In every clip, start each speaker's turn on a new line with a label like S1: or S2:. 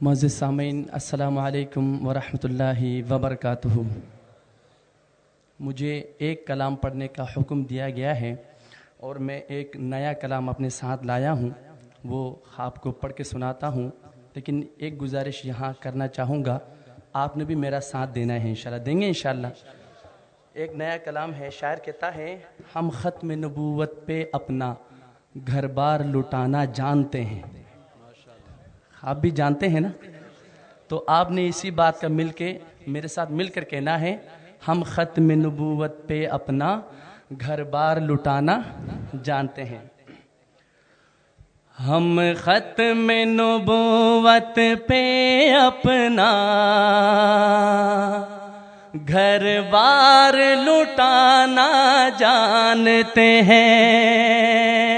S1: معزز سامعین، السلام علیکم ورحمۃ اللہ وبرکاتہ۔ مجھے ایک کلام پڑھنے کا حکم دیا گیا ہے اور میں ایک نیا کلام اپنے ساتھ لایا ہوں۔ وہ آپ کو پڑھ کے سناتا ہوں، لیکن ایک گزارش یہاں کرنا چاہوں گا۔ آپ نے بھی میرا ساتھ دینا ہے انشاءاللہ۔ دیں گے انشاءاللہ۔ ایک نیا کلام ہے، شاعر کہتا ہے، ہم ختم نبوت پہ اپنا گھر بار لٹانا جانتے ہیں۔ آپ بھی جانتے ہیں نا؟ تو آپ نے اسی بات کا مل کے میرے ساتھ مل کر کہنا ہے، ہم ختم نبوت پہ اپنا گھر بار لٹانا جانتے ہیں۔ ہم ختم نبوت پہ اپنا گھر بار لٹانا جانتے ہیں۔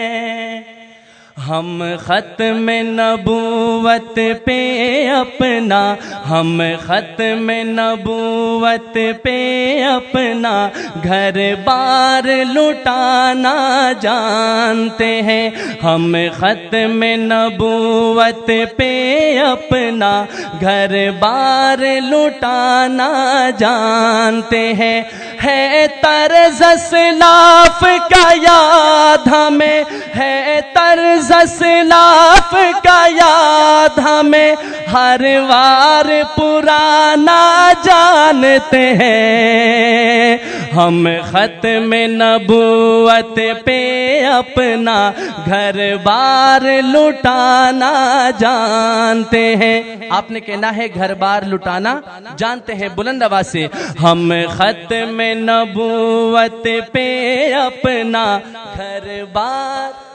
S1: ہم ختم نبوت پہ اپنا، ہم ختم نبوت پہ اپنا، گھر بار لٹانا جانتے ہیں۔ ہم ختم نبوت پہ اپنا، گھر بار لٹانا جانتے ہیں۔ ہے طرز اسلاف کا یاد ہمیں، ہے طرز اسلاف کا یاد ہمیں ہر وار پرانا جانتے ہیں۔ ہم ختم نبوت پہ اپنا گھر بار لٹانا جانتے ہیں۔ آپ نے کہنا ہے گھر بار لٹانا جانتے ہیں بلند آواز سے۔ ہم ختم نبوت پہ اپنا گھر بار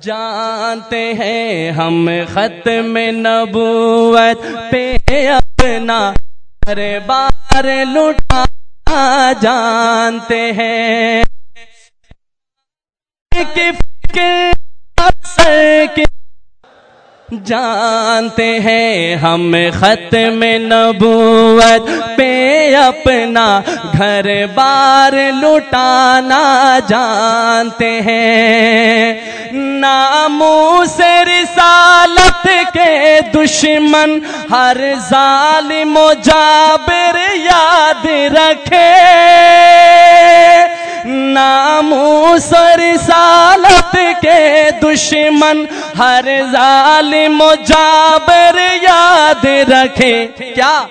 S1: جانتے ہیں ہم ختم نبوت پہ اپنا ہر بار لٹا جانتے ہیں کہ فکر جانتے ہیں ہم ختم نبوت پہ اپنا گھر بار لٹانا جانتے ہیں۔ نامو سے رسالت کے دشمن ہر ظالم و جابر یاد رکھے۔ ناموس رسالت کے دشمن ہر ظالم و جابر یاد رکھے۔ کیا؟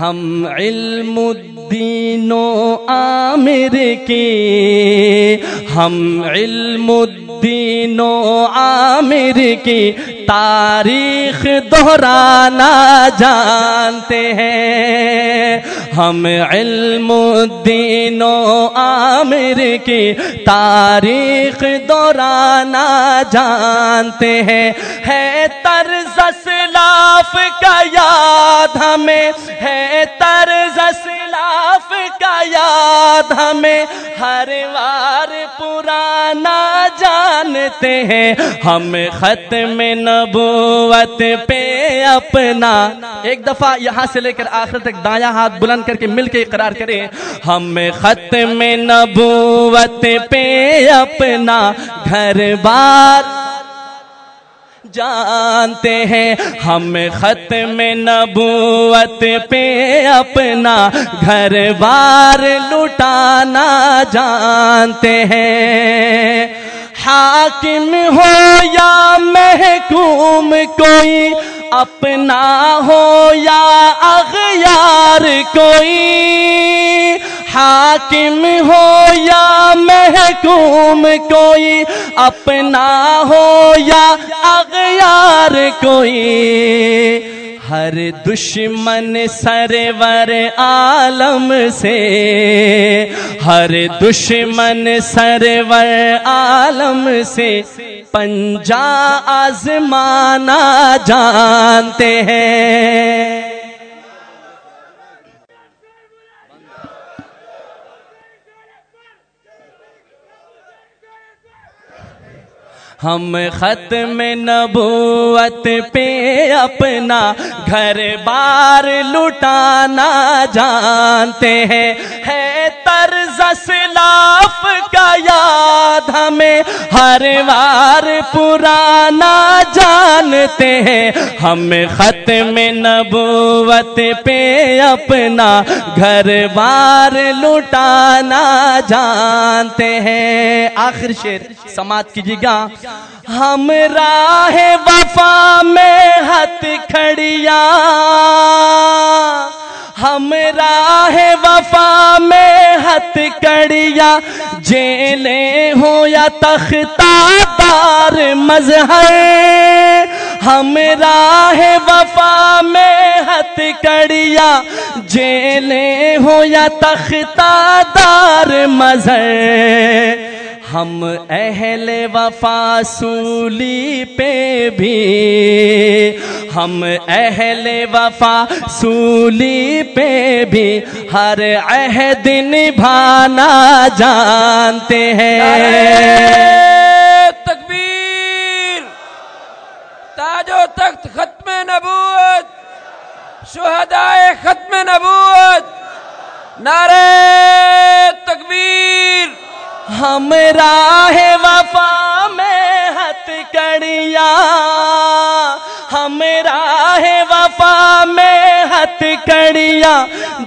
S1: ہم علم الدین و عامر کی ہم علم الدین و عامر کی تاریخ دہرانا جانتے ہیں۔ ہم علم الدین و عامر کی تاریخ دہرانا جانتے ہیں۔ ہے طرز اسلاف کا یاد ہمیں، ہے طرز اسلاف کا یاد ہمیں۔ ہر وار پرانا جانتے ہیں۔ ہم ختم نبوت پہ اپنا ایک دفعہ یہاں سے لے کر آخر تک دایاں ہاتھ بلند کر کے مل کے اقرار کریں۔ ہم ختم نبوت پہ اپنا گھر بار جانتے ہیں۔ ہم ختم نبوت پہ اپنا گھر بار لٹانا جانتے ہیں۔ حاکم ہو یا محکوم کوئی، اپنا ہو یا اغیار کوئی حاکم ہو یا محکوم کوئی، اپنا ہو یا اغیار کوئی۔ ہر دشمن سرور عالم سے، ہر دشمن سرور عالم سے۔ پنجا آزمانا جانتے ہیں۔ ہم ختم نبوت پہ اپنا گھر بار لٹانا جانتے ہیں۔ ہے طرز اسلاف کا یاد ہمیں ہر بار پرانا جانتے ہیں۔ ہم ختم نبوت پہ اپنا گھر بار لٹانا جانتے ہیں۔ آخر شیر سماعت کیجیے گا۔ ہم راہ وفا میں ہتھ کھڑیا ہم راہ وفا میں ہتھ کڑیا جیلے ہو یا تختہ دار مظہر۔ ہم راہ وفا میں ہتھ کڑیا جیلے ہو یا تختہ دار مظہر۔ ہم اہل وفا سولی پہ بھی، ہم اہل وفا سولی پہ بھی، ہر عہد نبھانا جانتے ہیں۔
S2: تکبیر۔ تاج و تخت ختم نبوت۔ شہدائے ختم نبوت۔ نعرہ
S1: ہم راہ وفا میں ہت کڑیا ہم راہ وفا میں ہت کڑیا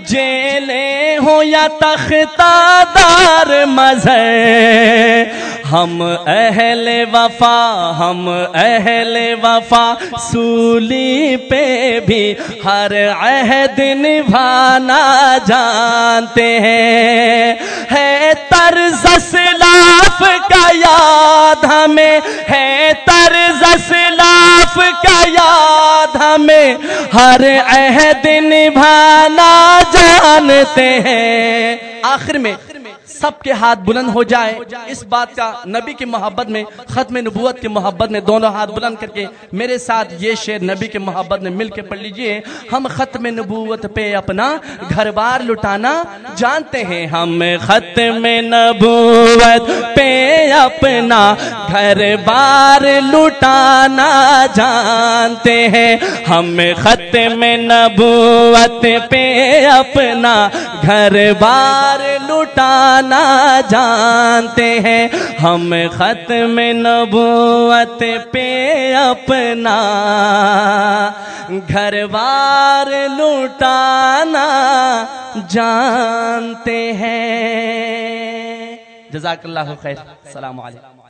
S1: جیلیں ہو یا تختہ دار مزے ہم اہل وفا، ہم اہل وفا، سولی پہ بھی ہر عہد نبھانا جانتے ہیں۔ ہے طرز اسلاف کا یاد ہمیں، ہے طرز اسلاف کا یاد ہمیں۔ ہر عہد نبھانا جانتے ہیں۔ آخر میں سب کے ہاتھ بلند ہو جائے۔ اس بات کا نبی کی محبت میں، ختم نبوت کی محبت میں دونوں ہاتھ بلند کر کے میرے ساتھ یہ شعر نبی کے محبت میں مل کے پڑھ لیجیے۔ ہم ختم نبوت پہ اپنا گھر بار لٹانا جانتے ہیں۔ ہم ختم نبوت پہ اپنا گھر بار لٹانا جانتے ہیں۔ ہم ختم نبوت پہ اپنا گھر بار لٹانا جانتے ہیں۔ ہم ختم نبوت پہ اپنا گھر بار لوٹانا جانتے ہیں۔ جزاک اللہ خیر۔ السلام علیکم۔